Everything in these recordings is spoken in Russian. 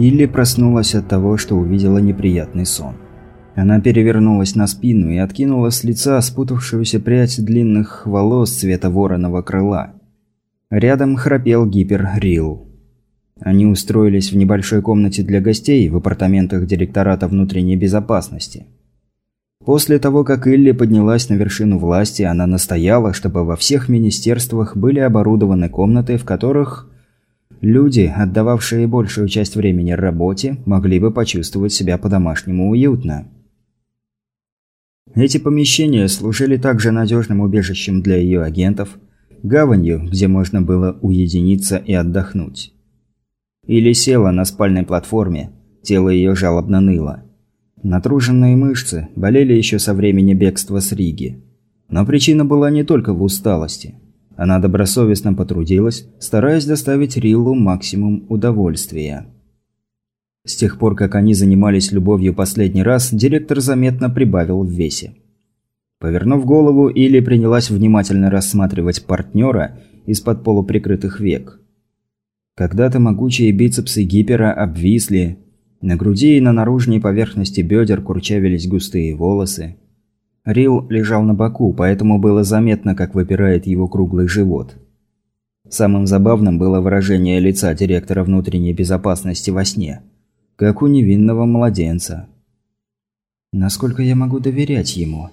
Или проснулась от того, что увидела неприятный сон. Она перевернулась на спину и откинула с лица спутавшуюся прядь длинных волос цвета вороного крыла. Рядом храпел Гипер Рил. Они устроились в небольшой комнате для гостей в апартаментах директората внутренней безопасности. После того, как Илли поднялась на вершину власти, она настояла, чтобы во всех министерствах были оборудованы комнаты, в которых люди, отдававшие большую часть времени работе, могли бы почувствовать себя по-домашнему уютно. Эти помещения служили также надежным убежищем для ее агентов, гаванью, где можно было уединиться и отдохнуть. Или села на спальной платформе, тело ее жалобно ныло. Натруженные мышцы болели еще со времени бегства с Риги. Но причина была не только в усталости. Она добросовестно потрудилась, стараясь доставить Риллу максимум удовольствия. С тех пор, как они занимались любовью последний раз, директор заметно прибавил в весе. Повернув голову, Или принялась внимательно рассматривать партнера из-под полуприкрытых век. Когда-то могучие бицепсы гипера обвисли, на груди и на наружной поверхности бедер курчавились густые волосы. Рил лежал на боку, поэтому было заметно, как выпирает его круглый живот. Самым забавным было выражение лица директора внутренней безопасности во сне. Как у невинного младенца. Насколько я могу доверять ему?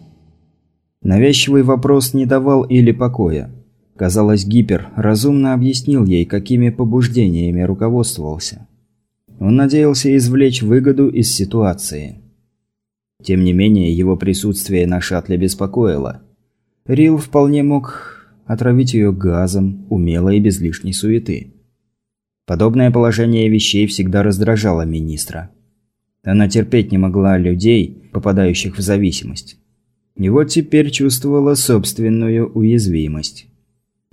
Навязчивый вопрос не давал или покоя. Казалось, Гипер разумно объяснил ей, какими побуждениями руководствовался. Он надеялся извлечь выгоду из ситуации. Тем не менее, его присутствие на шаттле беспокоило. Рил вполне мог отравить ее газом, умело и без лишней суеты. Подобное положение вещей всегда раздражало министра. Она терпеть не могла людей, попадающих в зависимость. И вот теперь чувствовала собственную уязвимость.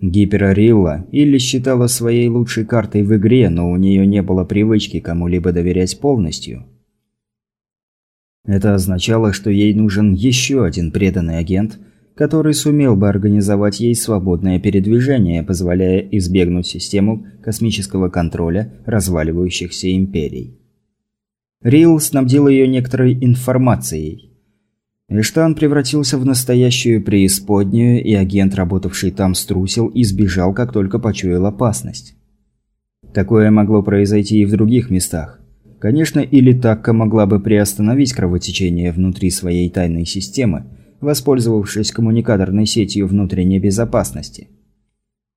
Гиперорилла или считала своей лучшей картой в игре, но у нее не было привычки кому-либо доверять полностью. Это означало, что ей нужен еще один преданный агент, который сумел бы организовать ей свободное передвижение, позволяя избегнуть систему космического контроля разваливающихся империй. Рил снабдил ее некоторой информацией – Эштан превратился в настоящую преисподнюю, и агент, работавший там, струсил и сбежал, как только почуял опасность. Такое могло произойти и в других местах. Конечно, или Такка могла бы приостановить кровотечение внутри своей тайной системы, воспользовавшись коммуникаторной сетью внутренней безопасности.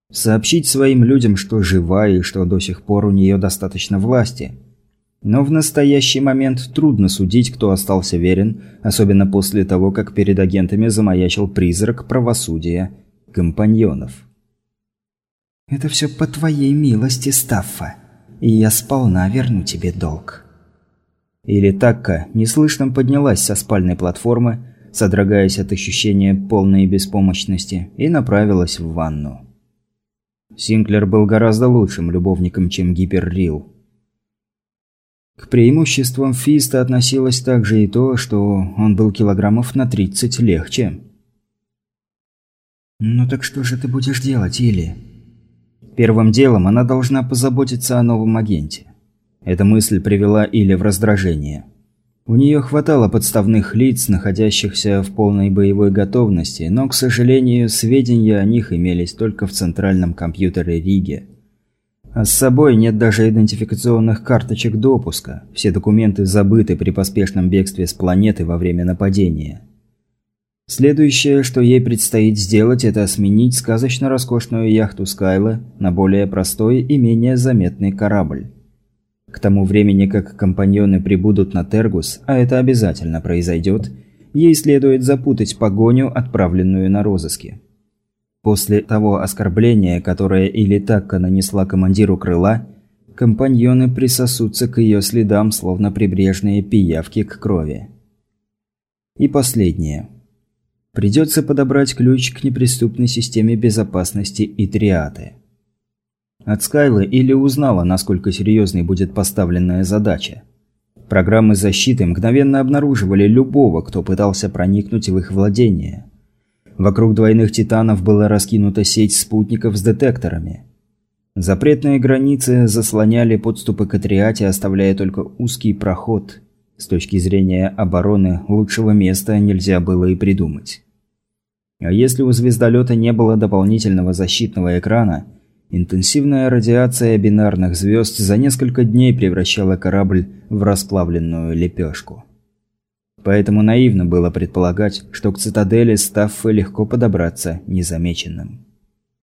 Сообщить своим людям, что жива и что до сих пор у нее достаточно власти – но в настоящий момент трудно судить, кто остался верен, особенно после того, как перед агентами замаячил призрак правосудия компаньонов. «Это все по твоей милости, Стаффа, и я сполна верну тебе долг». Или Такка неслышно поднялась со спальной платформы, содрогаясь от ощущения полной беспомощности, и направилась в ванну. Синклер был гораздо лучшим любовником, чем Гиперрил. К преимуществам Фиста относилось также и то, что он был килограммов на 30 легче. «Ну так что же ты будешь делать, Или?» Первым делом она должна позаботиться о новом агенте. Эта мысль привела Или в раздражение. У нее хватало подставных лиц, находящихся в полной боевой готовности, но, к сожалению, сведения о них имелись только в центральном компьютере Риге. А с собой нет даже идентификационных карточек допуска. Все документы забыты при поспешном бегстве с планеты во время нападения. Следующее, что ей предстоит сделать, это сменить сказочно роскошную яхту Скайла на более простой и менее заметный корабль. К тому времени, как компаньоны прибудут на Тергус, а это обязательно произойдет, ей следует запутать погоню, отправленную на розыски. После того оскорбления, которое Илитакка нанесла командиру крыла, компаньоны присосутся к ее следам, словно прибрежные пиявки к крови. И последнее. Придется подобрать ключ к неприступной системе безопасности и триаты. От Скайлы или узнала, насколько серьезной будет поставленная задача. Программы защиты мгновенно обнаруживали любого, кто пытался проникнуть в их владение – Вокруг двойных титанов была раскинута сеть спутников с детекторами. Запретные границы заслоняли подступы к Атриате, оставляя только узкий проход. С точки зрения обороны, лучшего места нельзя было и придумать. А если у звездолета не было дополнительного защитного экрана, интенсивная радиация бинарных звезд за несколько дней превращала корабль в расплавленную лепешку. Поэтому наивно было предполагать, что к цитадели Стаффы легко подобраться незамеченным.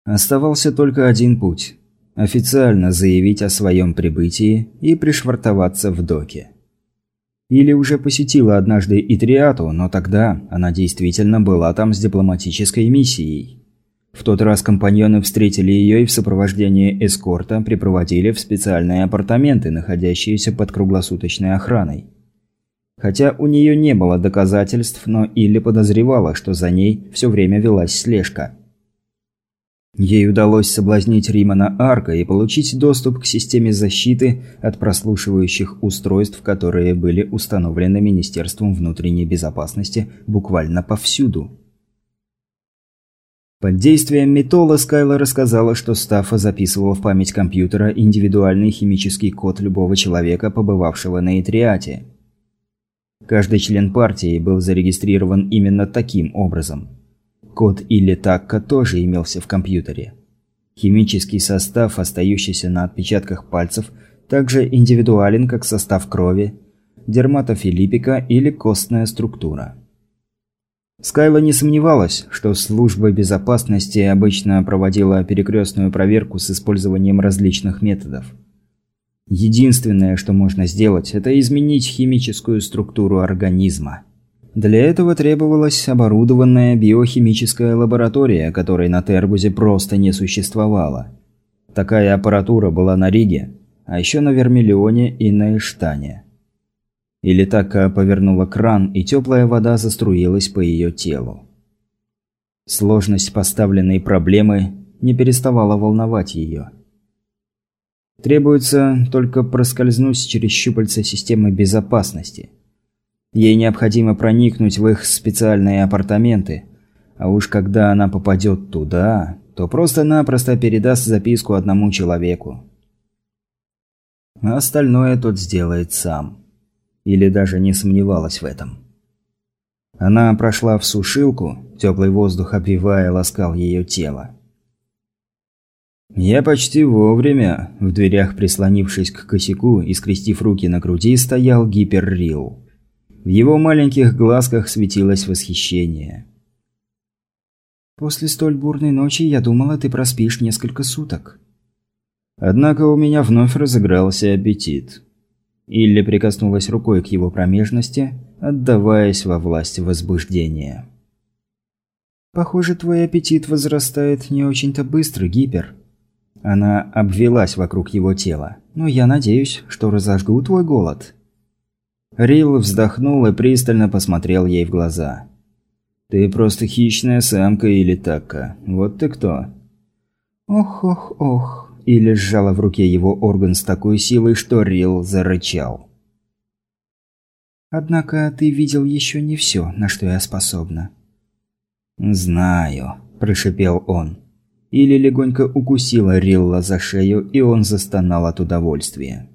Оставался только один путь – официально заявить о своем прибытии и пришвартоваться в доке. Или уже посетила однажды Итриату, но тогда она действительно была там с дипломатической миссией. В тот раз компаньоны встретили ее и в сопровождении эскорта припроводили в специальные апартаменты, находящиеся под круглосуточной охраной. Хотя у нее не было доказательств, но Илли подозревала, что за ней все время велась слежка – Ей удалось соблазнить Римана Арка и получить доступ к системе защиты от прослушивающих устройств, которые были установлены Министерством внутренней безопасности буквально повсюду. Под действием метола Скайла рассказала, что Стаффа записывала в память компьютера индивидуальный химический код любого человека, побывавшего на Итриате. Каждый член партии был зарегистрирован именно таким образом – Код или такка тоже имелся в компьютере. Химический состав, остающийся на отпечатках пальцев, также индивидуален, как состав крови, дерматофилиппика или костная структура. Скайла не сомневалась, что служба безопасности обычно проводила перекрестную проверку с использованием различных методов. Единственное, что можно сделать, это изменить химическую структуру организма. Для этого требовалась оборудованная биохимическая лаборатория, которой на Тергузе просто не существовало. Такая аппаратура была на Риге, а еще на Вермиллионе и на Эштане. Или так повернула кран, и теплая вода заструилась по ее телу. Сложность поставленной проблемы не переставала волновать ее. Требуется только проскользнуть через щупальца системы безопасности – Ей необходимо проникнуть в их специальные апартаменты. А уж когда она попадет туда, то просто-напросто передаст записку одному человеку. А остальное тот сделает сам. Или даже не сомневалась в этом. Она прошла в сушилку, теплый воздух обвивая ласкал ее тело. Я почти вовремя, в дверях прислонившись к косяку и скрестив руки на груди, стоял гиперрил. В его маленьких глазках светилось восхищение. «После столь бурной ночи я думала, ты проспишь несколько суток». Однако у меня вновь разыгрался аппетит. Илли прикоснулась рукой к его промежности, отдаваясь во власть возбуждения. «Похоже, твой аппетит возрастает не очень-то быстро, Гипер». Она обвелась вокруг его тела. «Но я надеюсь, что разожгу твой голод». Рил вздохнул и пристально посмотрел ей в глаза. «Ты просто хищная самка или такка. Вот ты кто?» «Ох-ох-ох», или сжала в руке его орган с такой силой, что Рил зарычал. «Однако ты видел еще не все, на что я способна». «Знаю», – прошипел он. Или легонько укусила Рилла за шею, и он застонал от удовольствия.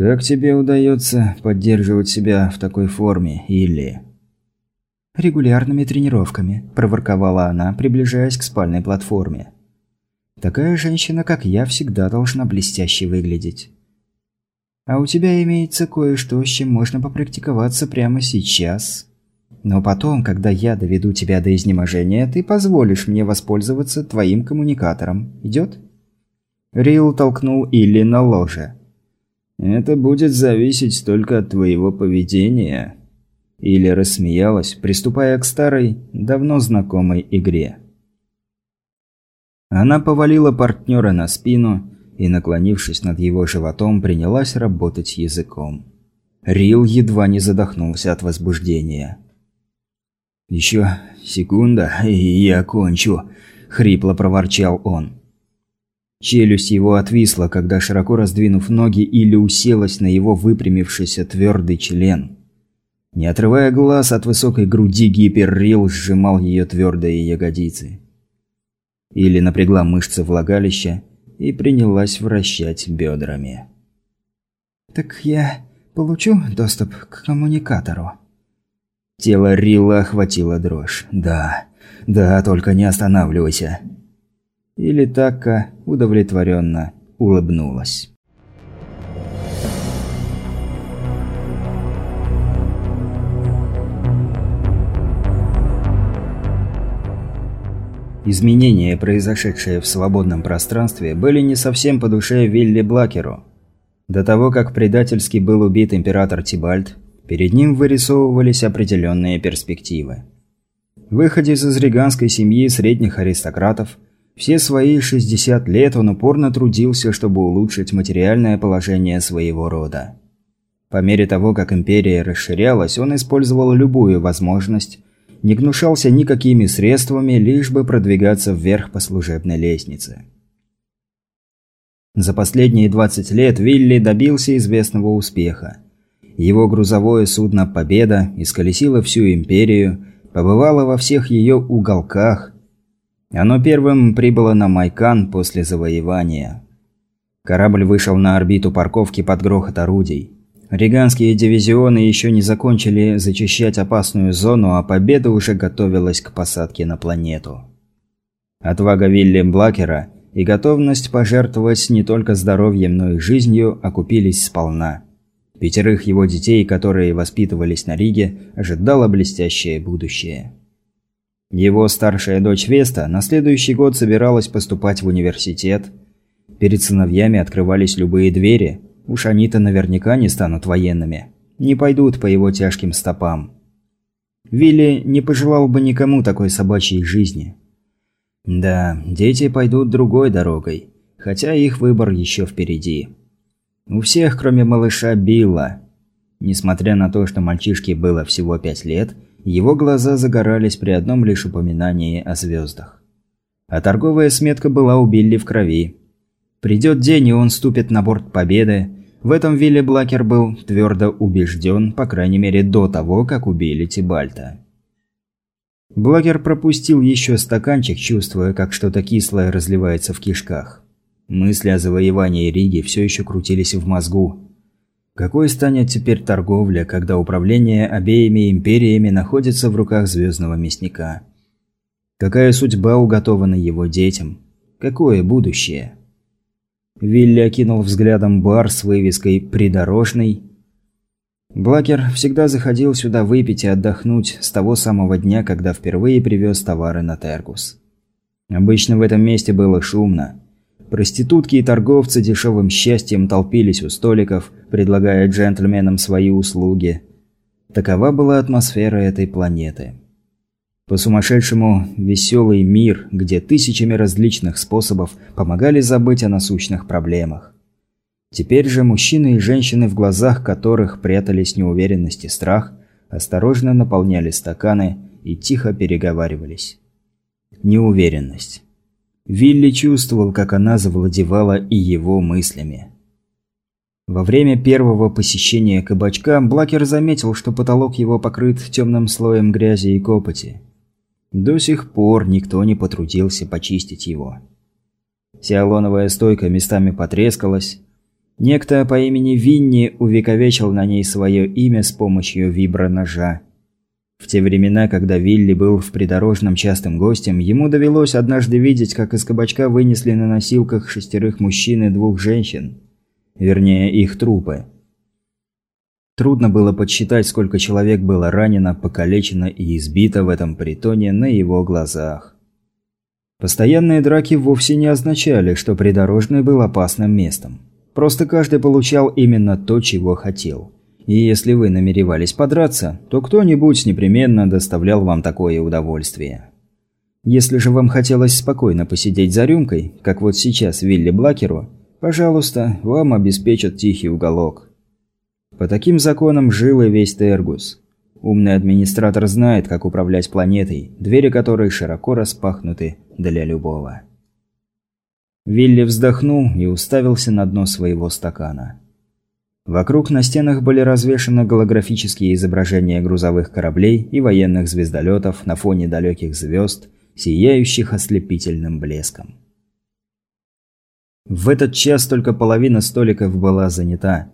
«Как тебе удается поддерживать себя в такой форме, Илли?» «Регулярными тренировками», – проворковала она, приближаясь к спальной платформе. «Такая женщина, как я, всегда должна блестяще выглядеть. А у тебя имеется кое-что, с чем можно попрактиковаться прямо сейчас. Но потом, когда я доведу тебя до изнеможения, ты позволишь мне воспользоваться твоим коммуникатором. Идет?» Рил толкнул Илли на ложе. Это будет зависеть только от твоего поведения. Или рассмеялась, приступая к старой, давно знакомой игре. Она повалила партнера на спину и, наклонившись над его животом, принялась работать языком. Рил едва не задохнулся от возбуждения. «Еще секунда, и я кончу», – хрипло проворчал он. Челюсть его отвисла, когда, широко раздвинув ноги, Илли уселась на его выпрямившийся твердый член. Не отрывая глаз от высокой груди, гиперрил сжимал ее твердые ягодицы. Или напрягла мышцы влагалища и принялась вращать бедрами. «Так я получу доступ к коммуникатору?» Тело Рилла охватило дрожь. «Да, да, только не останавливайся». Или Такка удовлетворенно улыбнулась. Изменения, произошедшие в свободном пространстве, были не совсем по душе Вилли Блакеру. До того, как предательски был убит император Тибальд, перед ним вырисовывались определенные перспективы. Выходе из изриганской семьи средних аристократов, все свои 60 лет он упорно трудился, чтобы улучшить материальное положение своего рода. По мере того, как империя расширялась, он использовал любую возможность, не гнушался никакими средствами, лишь бы продвигаться вверх по служебной лестнице. За последние 20 лет Вилли добился известного успеха. Его грузовое судно «Победа» исколесило всю империю, побывало во всех ее уголках. Оно первым прибыло на Майкан после завоевания. Корабль вышел на орбиту парковки под грохот орудий. Риганские дивизионы еще не закончили зачищать опасную зону, а Победа уже готовилась к посадке на планету. Отвага Вилли Блакера – и готовность пожертвовать не только здоровьем, но и жизнью окупились сполна. Пятерых его детей, которые воспитывались на Риге, ожидало блестящее будущее. Его старшая дочь Веста на следующий год собиралась поступать в университет. Перед сыновьями открывались любые двери, уж они-то наверняка не станут военными, не пойдут по его тяжким стопам. Вилли не пожелал бы никому такой собачьей жизни – да, дети пойдут другой дорогой, хотя их выбор еще впереди. У всех, кроме малыша Билла. Несмотря на то, что мальчишке было всего пять лет, его глаза загорались при одном лишь упоминании о звездах. А торговая сметка была у Билли в крови. Придет день, и он ступит на борт Победы. В этом Вилли Блакер был твердо убежден, по крайней мере до того, как убили Тибальта. Благер пропустил еще стаканчик, чувствуя, как что-то кислое разливается в кишках. Мысли о завоевании Риги все еще крутились в мозгу. Какой станет теперь торговля, когда управление обеими империями находится в руках звездного мясника? Какая судьба уготована его детям? Какое будущее? Вилли окинул взглядом бар с вывеской «Придорожный» Блакер всегда заходил сюда выпить и отдохнуть с того самого дня, когда впервые привез товары на Тергус. Обычно в этом месте было шумно. Проститутки и торговцы дешевым счастьем толпились у столиков, предлагая джентльменам свои услуги. Такова была атмосфера этой планеты. По-сумасшедшему веселый мир, где тысячами различных способов помогали забыть о насущных проблемах. Теперь же мужчины и женщины, в глазах которых прятались неуверенность и страх, осторожно наполняли стаканы и тихо переговаривались. Неуверенность. Вилли чувствовал, как она завладевала и его мыслями. Во время первого посещения кабачка Блакер заметил, что потолок его покрыт темным слоем грязи и копоти. До сих пор никто не потрудился почистить его. Сиалоновая стойка местами потрескалась, Некто по имени Винни увековечил на ней свое имя с помощью виброножа. В те времена, когда Вилли был в придорожном частым гостем, ему довелось однажды видеть, как из кабачка вынесли на носилках шестерых мужчин и двух женщин. Вернее, их трупы. Трудно было подсчитать, сколько человек было ранено, покалечено и избито в этом притоне на его глазах. Постоянные драки вовсе не означали, что придорожный был опасным местом. Просто каждый получал именно то, чего хотел. И если вы намеревались подраться, то кто-нибудь непременно доставлял вам такое удовольствие. Если же вам хотелось спокойно посидеть за рюмкой, как вот сейчас Вилли Блакеру, пожалуйста, вам обеспечат тихий уголок. По таким законам жил и весь Тергус. Умный администратор знает, как управлять планетой, двери которой широко распахнуты для любого. Вилли вздохнул и уставился на дно своего стакана. Вокруг на стенах были развешаны голографические изображения грузовых кораблей и военных звездолетов на фоне далеких звезд, сияющих ослепительным блеском. В этот час только половина столиков была занята.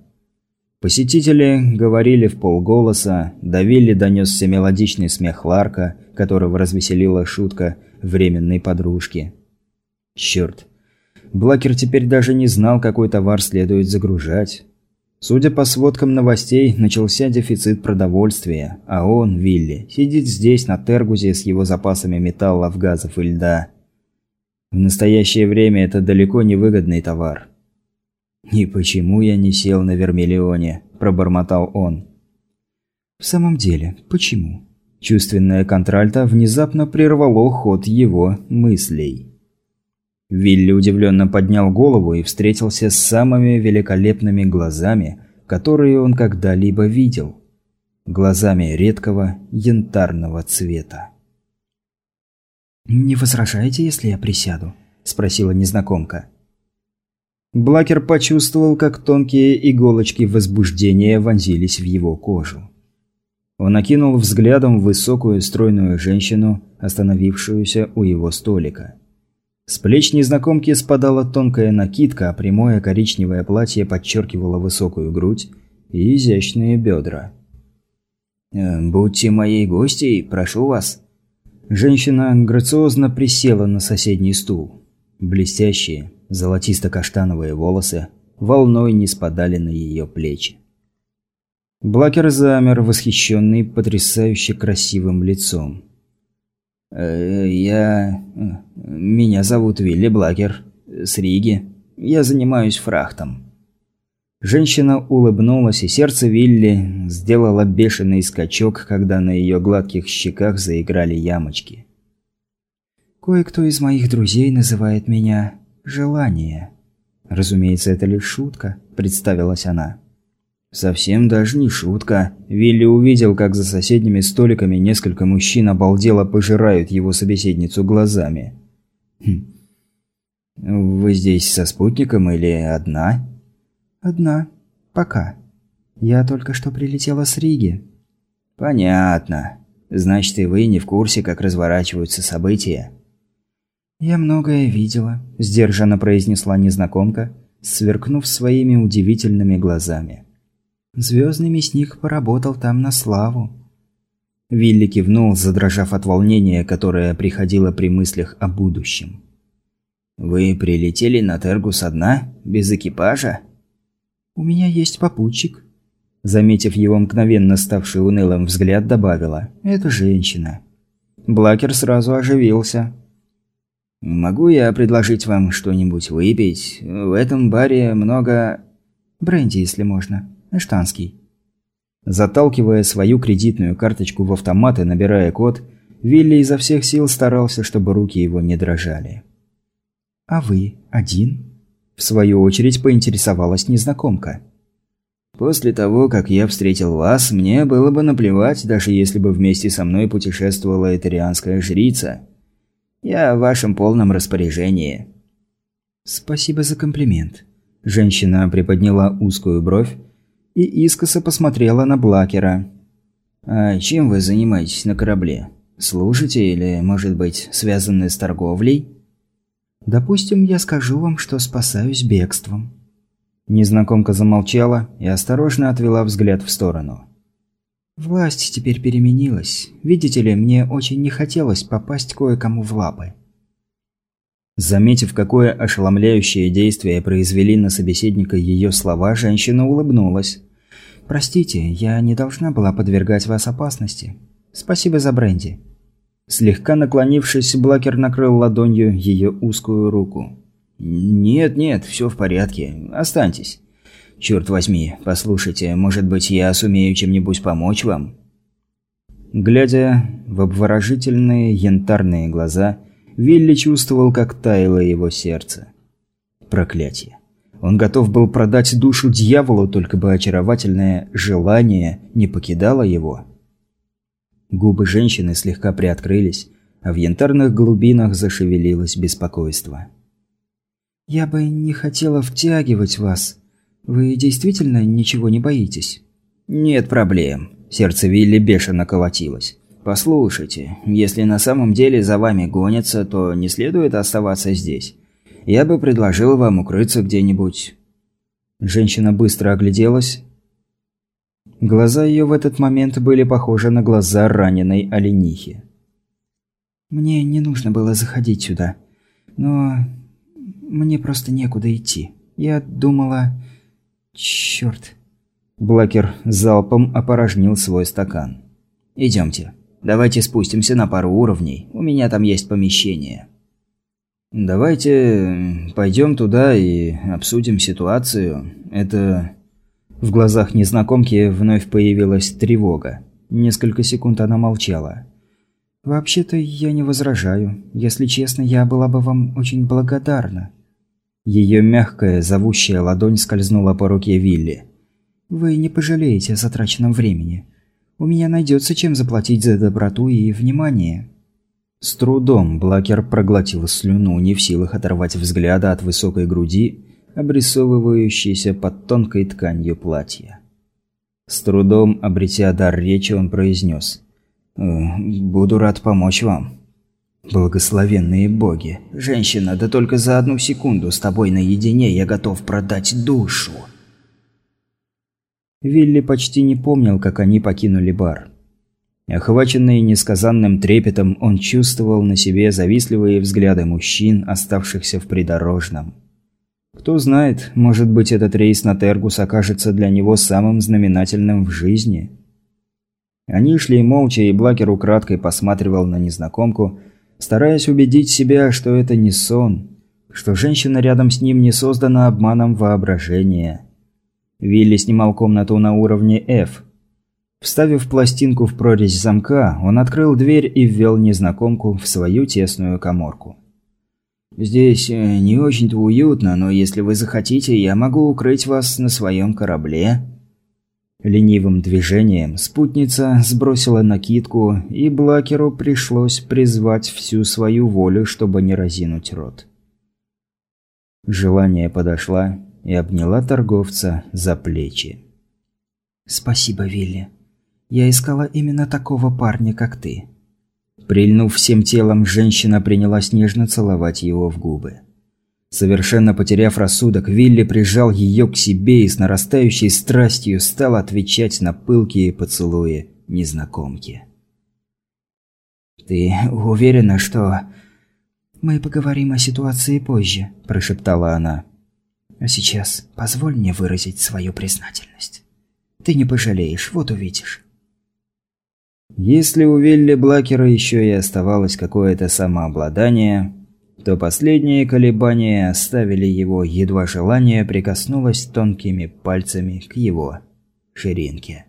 Посетители говорили в полголоса, до Вилли донесся мелодичный смех Ларка, которого развеселила шутка временной подружки. Черт. Блакер теперь даже не знал, какой товар следует загружать. Судя по сводкам новостей, начался дефицит продовольствия, а он, Вилли, сидит здесь, на Тергузе, с его запасами металлов, газов и льда. В настоящее время это далеко не выгодный товар. «И почему я не сел на Вермиллионе?» – пробормотал он. «В самом деле, почему?» Чувственное контральто внезапно прервало ход его мыслей. Вилли удивленно поднял голову и встретился с самыми великолепными глазами, которые он когда-либо видел. Глазами редкого янтарного цвета. «Не возражаете, если я присяду?» – спросила незнакомка. Блакер почувствовал, как тонкие иголочки возбуждения вонзились в его кожу. Он окинул взглядом высокую стройную женщину, остановившуюся у его столика. С плеч незнакомки спадала тонкая накидка, а прямое коричневое платье подчеркивало высокую грудь и изящные бедра. «Э, «Будьте моей гостьей, прошу вас», Женщина грациозно присела на соседний стул. Блестящие, золотисто-каштановые волосы волной не спадали на ее плечи. Блакер замер, восхищенный потрясающе красивым лицом. «Э, «Я... Меня зовут Вилли Блакер. С Риги. Я занимаюсь фрахтом». Женщина улыбнулась, и сердце Вилли сделало бешеный скачок, когда на ее гладких щеках заиграли ямочки. «Кое-кто из моих друзей называет меня «желание». Разумеется, это лишь шутка», – представилась она. Совсем даже не шутка. Вилли увидел, как за соседними столиками несколько мужчин обалдело пожирают его собеседницу глазами. «Хм. Вы здесь со спутником или одна?» «Одна. Пока. Я только что прилетела с Риги». «Понятно. Значит, и вы не в курсе, как разворачиваются события?» «Я многое видела», – сдержанно произнесла незнакомка, сверкнув своими удивительными глазами. «Звездный мясник поработал там на славу». Вилли кивнул, задрожав от волнения, которое приходило при мыслях о будущем. «Вы прилетели на Тергус одна? Без экипажа?» «У меня есть попутчик». Заметив его мгновенно ставший унылым взгляд, добавила. «Это женщина». Блакер сразу оживился. «Могу я предложить вам что-нибудь выпить? В этом баре много...» «Бренди, если можно. Эштанский». Заталкивая свою кредитную карточку в автомат и набирая код, Вилли изо всех сил старался, чтобы руки его не дрожали. «А вы один?» В свою очередь поинтересовалась незнакомка. «После того, как я встретил вас, мне было бы наплевать, даже если бы вместе со мной путешествовала этарианская жрица. Я в вашем полном распоряжении». «Спасибо за комплимент». Женщина приподняла узкую бровь и искоса посмотрела на Блакера. «А чем вы занимаетесь на корабле? Служите или, может быть, связаны с торговлей?» Допустим, я скажу вам, что спасаюсь бегством». Незнакомка замолчала и осторожно отвела взгляд в сторону. «Власть теперь переменилась. Видите ли, мне очень не хотелось попасть кое-кому в лапы». Заметив, какое ошеломляющее действие произвели на собеседника ее слова, женщина улыбнулась. «Простите, я не должна была подвергать вас опасности. Спасибо за бренди». Слегка наклонившись, Блакер накрыл ладонью ее узкую руку. «Нет, нет, все в порядке. Останьтесь. Черт возьми, послушайте, может быть, я сумею чем-нибудь помочь вам?» Глядя в обворожительные янтарные глаза, Вилли чувствовал, как таяло его сердце. Проклятие. Он готов был продать душу дьяволу, только бы очаровательное желание не покидало его. Губы женщины слегка приоткрылись, а в янтарных глубинах зашевелилось беспокойство. «Я бы не хотела втягивать вас. Вы действительно ничего не боитесь?» «Нет проблем». Сердце Вилли бешено колотилось. «Послушайте, если на самом деле за вами гонятся, то не следует оставаться здесь. Я бы предложил вам укрыться где-нибудь». Женщина быстро огляделась. Глаза ее в этот момент были похожи на глаза раненой оленихи. «Мне не нужно было заходить сюда, но мне просто некуда идти. Я думала... Черт!» Блакер залпом опорожнил свой стакан. «Идемте». Давайте спустимся на пару уровней. У меня там есть помещение. Давайте пойдем туда и обсудим ситуацию. Это... В глазах незнакомки вновь появилась тревога. Несколько секунд она молчала. «Вообще-то я не возражаю. Если честно, я была бы вам очень благодарна». Ее мягкая, зовущая ладонь скользнула по руке Вилли. «Вы не пожалеете о затраченном времени. У меня найдется чем заплатить за доброту и внимание». С трудом Блакер проглотил слюну, не в силах оторвать взгляда от высокой груди, обрисовывающейся под тонкой тканью платья. С трудом, обретя дар речи, он произнес «Э, «Буду рад помочь вам». «Благословенные боги! Женщина, да только за одну секунду с тобой наедине я готов продать душу!» Вилли почти не помнил, как они покинули бар. Охваченный несказанным трепетом, он чувствовал на себе завистливые взгляды мужчин, оставшихся в придорожном. Кто знает, может быть этот рейс на Тергус окажется для него самым знаменательным в жизни. Они шли молча, и Блакер украдкой посматривал на незнакомку, стараясь убедить себя, что это не сон, что женщина рядом с ним не создана обманом воображения. Вилли снимал комнату на уровне F. Вставив пластинку в прорезь замка, он открыл дверь и ввел незнакомку в свою тесную коморку. «Здесь э, не очень-то уютно, но если вы захотите, я могу укрыть вас на своем корабле». Ленивым движением спутница сбросила накидку, и Блакеру пришлось призвать всю свою волю, чтобы не разинуть рот. Желание подошла, и обняла торговца за плечи. «Спасибо, Вилли. Я искала именно такого парня, как ты». Прильнув всем телом, женщина принялась нежно целовать его в губы. Совершенно потеряв рассудок, Вилли прижал ее к себе и с нарастающей страстью стал отвечать на пылкие поцелуи незнакомки. «Ты уверена, что...» «Мы поговорим о ситуации позже», – прошептала она. А сейчас позволь мне выразить свою признательность. Ты не пожалеешь, вот увидишь. Если у Вилли Блакера еще и оставалось какое-то самообладание, то последние колебания оставили его, едва желание прикоснулось тонкими пальцами к его ширинке.